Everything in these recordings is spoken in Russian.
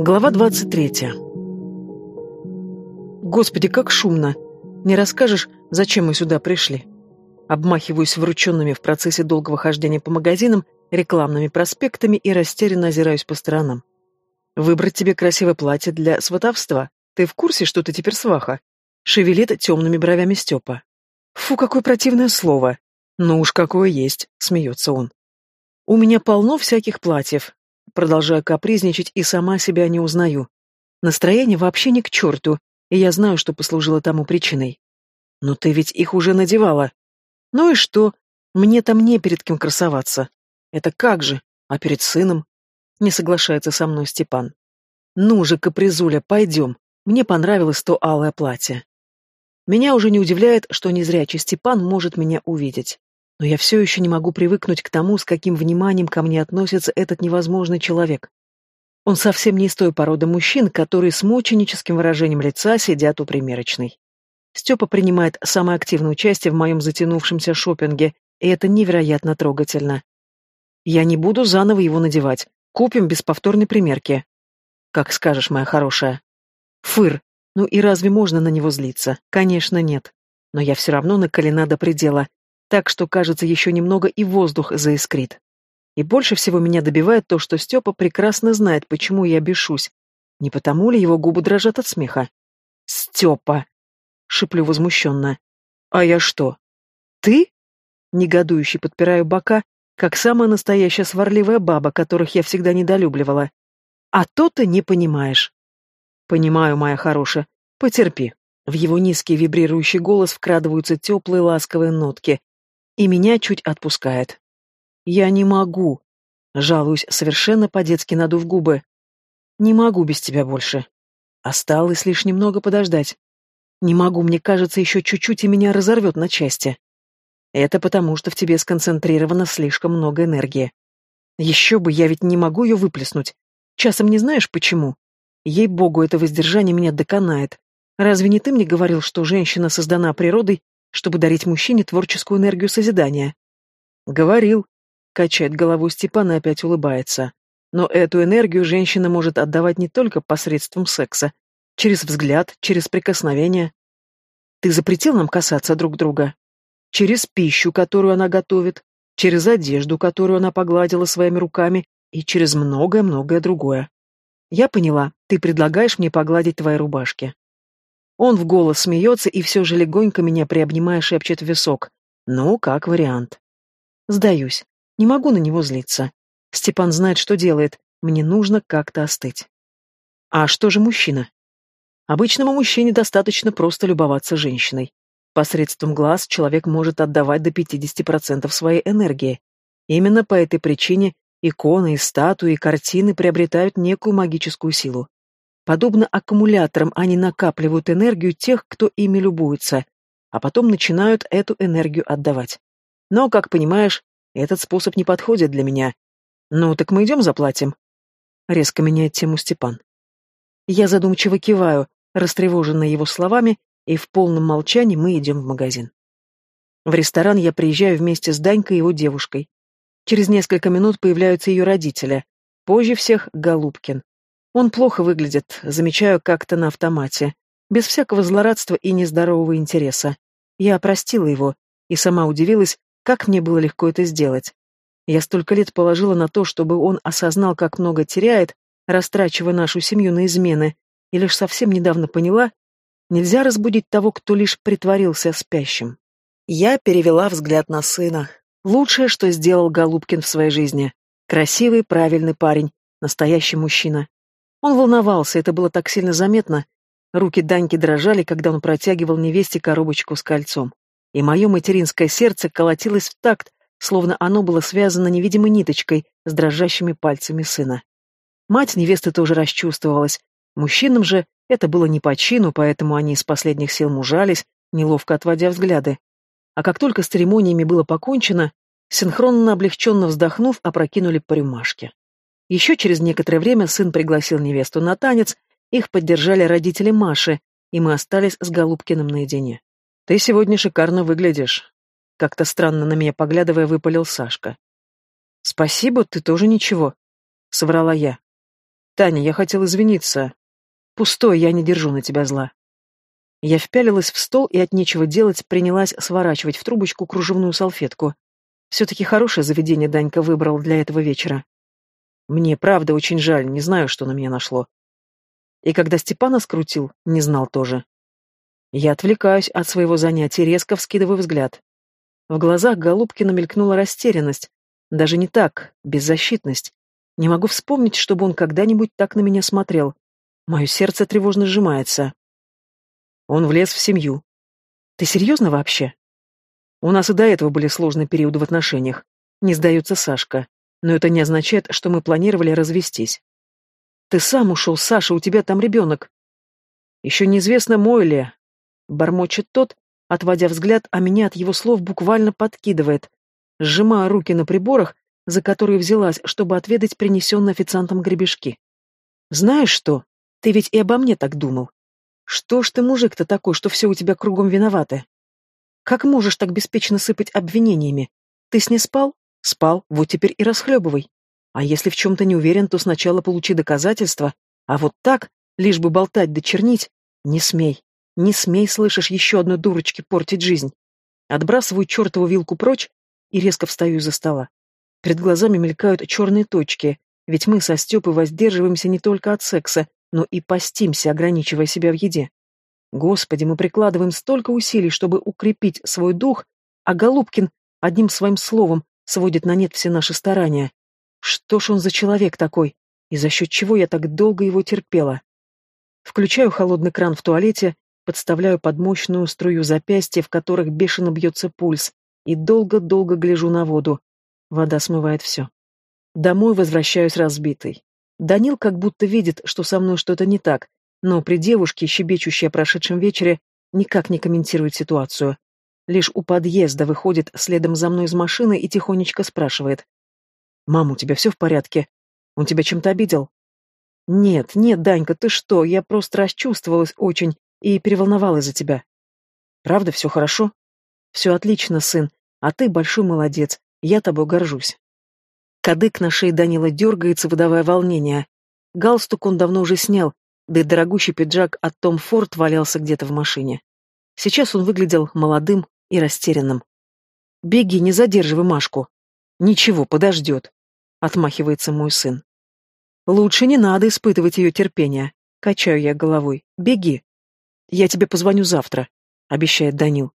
Глава 23. Господи, как шумно. Не расскажешь, зачем мы сюда пришли? Обмахиваюсь врученными в процессе долгого хождения по магазинам рекламными проспектами и растерянно озираюсь по сторонам. Выбрать тебе красивое платье для сватовства? Ты в курсе, что ты теперь сваха? Шевелит темными бровями Степа. Фу, какое противное слово. Ну уж какое есть, смеется он. У меня полно всяких платьев. Продолжаю капризничать и сама себя не узнаю. Настроение вообще не к черту, и я знаю, что послужило тому причиной. Но ты ведь их уже надевала. Ну и что? Мне там не перед кем красоваться. Это как же? А перед сыном? Не соглашается со мной Степан. Ну же, капризуля, пойдем. Мне понравилось то алое платье. Меня уже не удивляет, что незрячий Степан может меня увидеть. Но я все еще не могу привыкнуть к тому, с каким вниманием ко мне относится этот невозможный человек. Он совсем не из той породы мужчин, которые с мученическим выражением лица сидят у примерочной. Степа принимает самое активное участие в моем затянувшемся шопинге, и это невероятно трогательно. Я не буду заново его надевать. Купим без повторной примерки. Как скажешь, моя хорошая. Фыр. Ну и разве можно на него злиться? Конечно, нет. Но я все равно накалена до предела, так что, кажется, еще немного и воздух заискрит. И больше всего меня добивает то, что Степа прекрасно знает, почему я бешусь. Не потому ли его губы дрожат от смеха? «Степа!» — шиплю возмущенно. «А я что? Ты?» Негодующе подпираю бока, как самая настоящая сварливая баба, которых я всегда недолюбливала. «А то ты не понимаешь». «Понимаю, моя хорошая. Потерпи». В его низкий вибрирующий голос вкрадываются теплые ласковые нотки, и меня чуть отпускает. Я не могу. Жалуюсь, совершенно по-детски надув губы. Не могу без тебя больше. Осталось лишь немного подождать. Не могу, мне кажется, еще чуть-чуть и меня разорвет на части. Это потому, что в тебе сконцентрировано слишком много энергии. Еще бы, я ведь не могу ее выплеснуть. Часом не знаешь, почему? Ей-богу, это воздержание меня доконает. Разве не ты мне говорил, что женщина создана природой чтобы дарить мужчине творческую энергию созидания. Говорил. Качает голову Степан и опять улыбается. Но эту энергию женщина может отдавать не только посредством секса, через взгляд, через прикосновение. Ты запретил нам касаться друг друга? Через пищу, которую она готовит, через одежду, которую она погладила своими руками, и через многое-многое другое. Я поняла, ты предлагаешь мне погладить твои рубашки. Он в голос смеется и все же легонько меня приобнимая шепчет в висок. Ну, как вариант. Сдаюсь. Не могу на него злиться. Степан знает, что делает. Мне нужно как-то остыть. А что же мужчина? Обычному мужчине достаточно просто любоваться женщиной. Посредством глаз человек может отдавать до 50% своей энергии. Именно по этой причине иконы, статуи и картины приобретают некую магическую силу. Подобно аккумуляторам, они накапливают энергию тех, кто ими любуется, а потом начинают эту энергию отдавать. Но, как понимаешь, этот способ не подходит для меня. Ну, так мы идем заплатим. Резко меняет тему Степан. Я задумчиво киваю, растревоженная его словами, и в полном молчании мы идем в магазин. В ресторан я приезжаю вместе с Данькой и его девушкой. Через несколько минут появляются ее родители. Позже всех — Голубкин. Он плохо выглядит, замечаю как-то на автомате, без всякого злорадства и нездорового интереса. Я простила его и сама удивилась, как мне было легко это сделать. Я столько лет положила на то, чтобы он осознал, как много теряет, растрачивая нашу семью на измены, и лишь совсем недавно поняла, нельзя разбудить того, кто лишь притворился спящим. Я перевела взгляд на сына. Лучшее, что сделал Голубкин в своей жизни. Красивый, правильный парень, настоящий мужчина. Он волновался, это было так сильно заметно. Руки Даньки дрожали, когда он протягивал невесте коробочку с кольцом. И мое материнское сердце колотилось в такт, словно оно было связано невидимой ниточкой с дрожащими пальцами сына. Мать невесты тоже расчувствовалась. Мужчинам же это было не по чину, поэтому они из последних сил мужались, неловко отводя взгляды. А как только с церемониями было покончено, синхронно облегченно вздохнув, опрокинули по рюмашке. Еще через некоторое время сын пригласил невесту на танец, их поддержали родители Маши, и мы остались с Голубкиным наедине. «Ты сегодня шикарно выглядишь», — как-то странно на меня поглядывая, выпалил Сашка. «Спасибо, ты тоже ничего», — соврала я. Таня, я хотел извиниться. Пустой, я не держу на тебя зла. Я впялилась в стол и от нечего делать принялась сворачивать в трубочку кружевную салфетку. Все-таки хорошее заведение Данька выбрал для этого вечера. Мне, правда, очень жаль, не знаю, что на меня нашло. И когда Степана скрутил, не знал тоже. Я отвлекаюсь от своего занятия, резко вскидываю взгляд. В глазах Голубкина мелькнула растерянность. Даже не так, беззащитность. Не могу вспомнить, чтобы он когда-нибудь так на меня смотрел. Мое сердце тревожно сжимается. Он влез в семью. Ты серьезно вообще? У нас и до этого были сложные периоды в отношениях. Не сдается Сашка. Но это не означает, что мы планировали развестись. Ты сам ушел, Саша, у тебя там ребенок. Еще неизвестно, мой ли. Бормочет тот, отводя взгляд, а меня от его слов буквально подкидывает. Сжимая руки на приборах, за которые взялась, чтобы отведать принесенные официантом гребешки. Знаешь что? Ты ведь и обо мне так думал. Что ж ты мужик-то такой, что все у тебя кругом виноваты? Как можешь так беспечно сыпать обвинениями? Ты с ней спал? Спал, вот теперь и расхлебывай. А если в чем-то не уверен, то сначала получи доказательства, а вот так, лишь бы болтать да чернить, не смей. Не смей, слышишь, еще одной дурочке портить жизнь. Отбрасываю чертову вилку прочь и резко встаю из-за стола. Перед глазами мелькают черные точки, ведь мы со Степой воздерживаемся не только от секса, но и постимся, ограничивая себя в еде. Господи, мы прикладываем столько усилий, чтобы укрепить свой дух, а Голубкин одним своим словом сводит на нет все наши старания. Что ж он за человек такой, и за счет чего я так долго его терпела? Включаю холодный кран в туалете, подставляю под мощную струю запястья, в которых бешено бьется пульс, и долго-долго гляжу на воду. Вода смывает все. Домой возвращаюсь разбитой. Данил как будто видит, что со мной что-то не так, но при девушке, щебечущей о прошедшем вечере, никак не комментирует ситуацию. Лишь у подъезда выходит следом за мной из машины и тихонечко спрашивает. «Мам, у тебя все в порядке? Он тебя чем-то обидел?» «Нет, нет, Данька, ты что? Я просто расчувствовалась очень и переволновалась за тебя». «Правда, все хорошо?» «Все отлично, сын, а ты большой молодец, я тобой горжусь». Кадык на шее Данила дергается, выдавая волнение. Галстук он давно уже снял, да и дорогущий пиджак от Том Форд валялся где-то в машине. Сейчас он выглядел молодым и растерянным. «Беги, не задерживай Машку». «Ничего, подождет», — отмахивается мой сын. «Лучше не надо испытывать ее терпение», — качаю я головой. «Беги». «Я тебе позвоню завтра», — обещает Данил.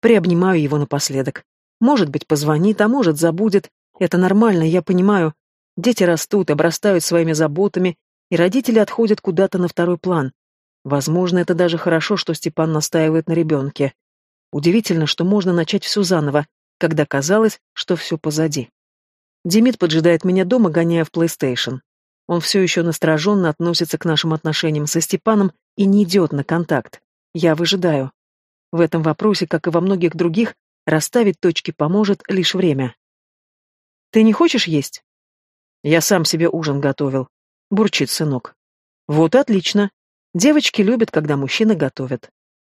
Приобнимаю его напоследок. Может быть, позвонит, а может, забудет, это нормально, я понимаю. Дети растут, обрастают своими заботами, и родители отходят куда-то на второй план. Возможно, это даже хорошо, что Степан настаивает на ребенке. Удивительно, что можно начать все заново, когда казалось, что все позади. Демид поджидает меня дома, гоняя в PlayStation. Он все еще настороженно относится к нашим отношениям со Степаном и не идет на контакт. Я выжидаю. В этом вопросе, как и во многих других, расставить точки поможет лишь время. Ты не хочешь есть? Я сам себе ужин готовил. Бурчит сынок. Вот отлично. Девочки любят, когда мужчины готовят.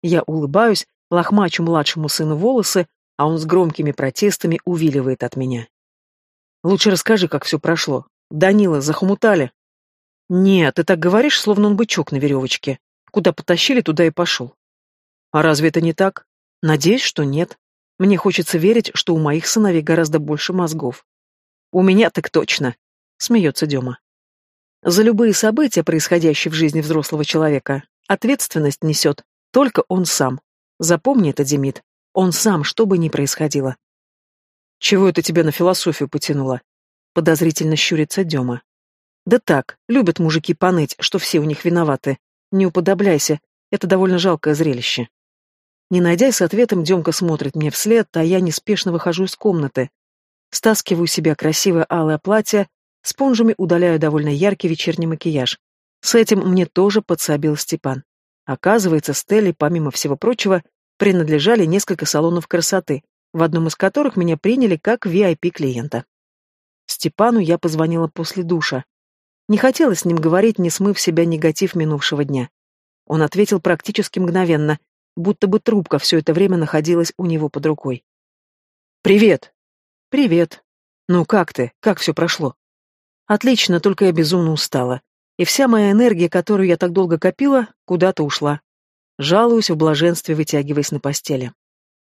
Я улыбаюсь, лохмачу младшему сыну волосы, а он с громкими протестами увиливает от меня. Лучше расскажи, как все прошло. Данила, захомутали? Нет, ты так говоришь, словно он бычок на веревочке. Куда потащили, туда и пошел. А разве это не так? Надеюсь, что нет. Мне хочется верить, что у моих сыновей гораздо больше мозгов. У меня так точно, смеется Дема. За любые события, происходящие в жизни взрослого человека, ответственность несет только он сам. Запомни это, Демид. Он сам, что бы ни происходило. Чего это тебя на философию потянуло? Подозрительно щурится Дема. Да так, любят мужики поныть, что все у них виноваты. Не уподобляйся, это довольно жалкое зрелище. Не найдя с ответом, Демка смотрит мне вслед, а я неспешно выхожу из комнаты, Стаскиваю себе красивое алое платье, спонжами удаляю довольно яркий вечерний макияж. С этим мне тоже подсобил Степан. Оказывается, Стелле, помимо всего прочего, принадлежали несколько салонов красоты, в одном из которых меня приняли как VIP-клиента. Степану я позвонила после душа. Не хотела с ним говорить, не смыв себя негатив минувшего дня. Он ответил практически мгновенно, будто бы трубка все это время находилась у него под рукой. «Привет!» «Привет. Ну как ты? Как все прошло?» «Отлично, только я безумно устала. И вся моя энергия, которую я так долго копила, куда-то ушла. Жалуюсь в блаженстве, вытягиваясь на постели.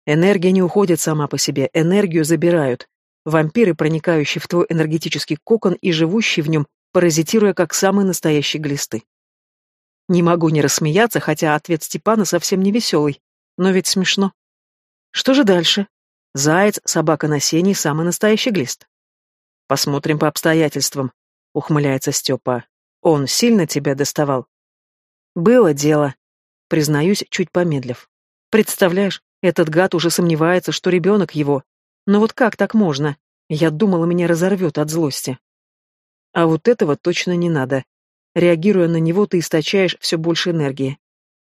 Энергия не уходит сама по себе, энергию забирают. Вампиры, проникающие в твой энергетический кокон и живущие в нем, паразитируя как самые настоящие глисты. Не могу не рассмеяться, хотя ответ Степана совсем не веселый, но ведь смешно. Что же дальше? Заяц, собака на сене, самый настоящий глист. Посмотрим по обстоятельствам, ухмыляется Степа. Он сильно тебя доставал? Было дело, признаюсь, чуть помедлив. Представляешь, этот гад уже сомневается, что ребенок его. Но вот как так можно? Я думала, меня разорвет от злости. А вот этого точно не надо. Реагируя на него, ты источаешь все больше энергии.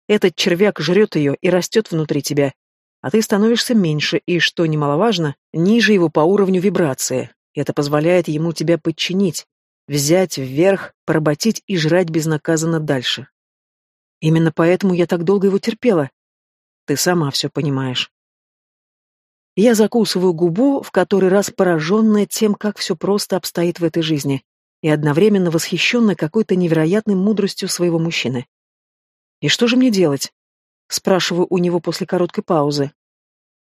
Этот червяк жрет ее и растет внутри тебя. А ты становишься меньше и, что немаловажно, ниже его по уровню вибрации. Это позволяет ему тебя подчинить, взять вверх, поработить и жрать безнаказанно дальше. Именно поэтому я так долго его терпела. Ты сама все понимаешь. Я закусываю губу, в который раз пораженная тем, как все просто обстоит в этой жизни, и одновременно восхищенная какой-то невероятной мудростью своего мужчины. «И что же мне делать?» — спрашиваю у него после короткой паузы.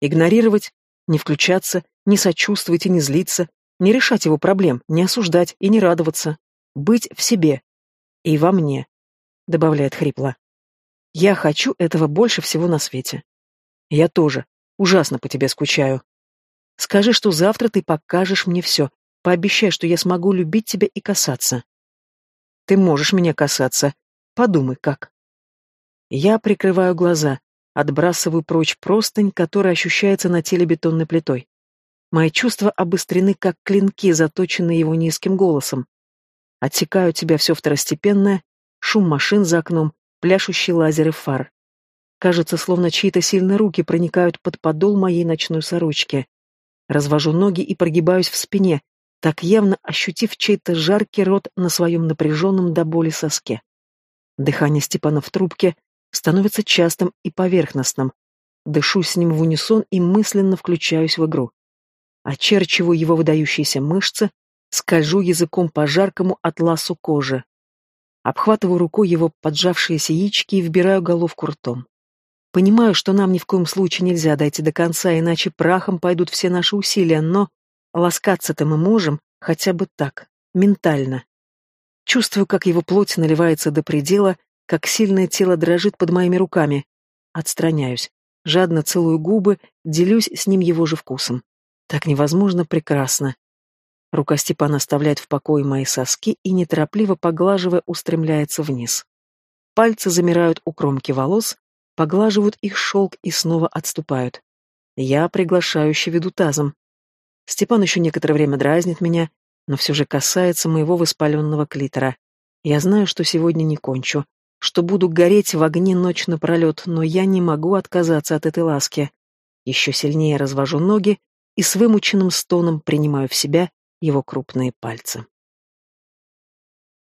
«Игнорировать, не включаться, не сочувствовать и не злиться, не решать его проблем, не осуждать и не радоваться. Быть в себе. И во мне», — добавляет хрипло. Я хочу этого больше всего на свете. Я тоже. Ужасно по тебе скучаю. Скажи, что завтра ты покажешь мне все. Пообещай, что я смогу любить тебя и касаться. Ты можешь меня касаться. Подумай, как. Я прикрываю глаза, отбрасываю прочь простынь, которая ощущается на теле бетонной плитой. Мои чувства обострены, как клинки, заточенные его низким голосом. Отсекаю тебя все второстепенное, шум машин за окном, пляшущие лазеры фар. Кажется, словно чьи-то сильные руки проникают под подол моей ночной сорочки. Развожу ноги и прогибаюсь в спине, так явно ощутив чей-то жаркий рот на своем напряженном до боли соске. Дыхание Степана в трубке становится частым и поверхностным. Дышу с ним в унисон и мысленно включаюсь в игру. Очерчиваю его выдающиеся мышцы, скольжу языком по жаркому атласу кожи. Обхватываю рукой его поджавшиеся яички и вбираю головку ртом. Понимаю, что нам ни в коем случае нельзя дойти до конца, иначе прахом пойдут все наши усилия, но ласкаться-то мы можем, хотя бы так, ментально. Чувствую, как его плоть наливается до предела, как сильное тело дрожит под моими руками. Отстраняюсь, жадно целую губы, делюсь с ним его же вкусом. Так невозможно прекрасно. Рука Степана оставляет в покое мои соски и, неторопливо поглаживая, устремляется вниз. Пальцы замирают у кромки волос, поглаживают их шелк и снова отступают. Я приглашающе веду тазом. Степан еще некоторое время дразнит меня, но все же касается моего воспаленного клитора. Я знаю, что сегодня не кончу, что буду гореть в огне ночь напролет, но я не могу отказаться от этой ласки. Еще сильнее развожу ноги и с вымученным стоном принимаю в себя его крупные пальцы.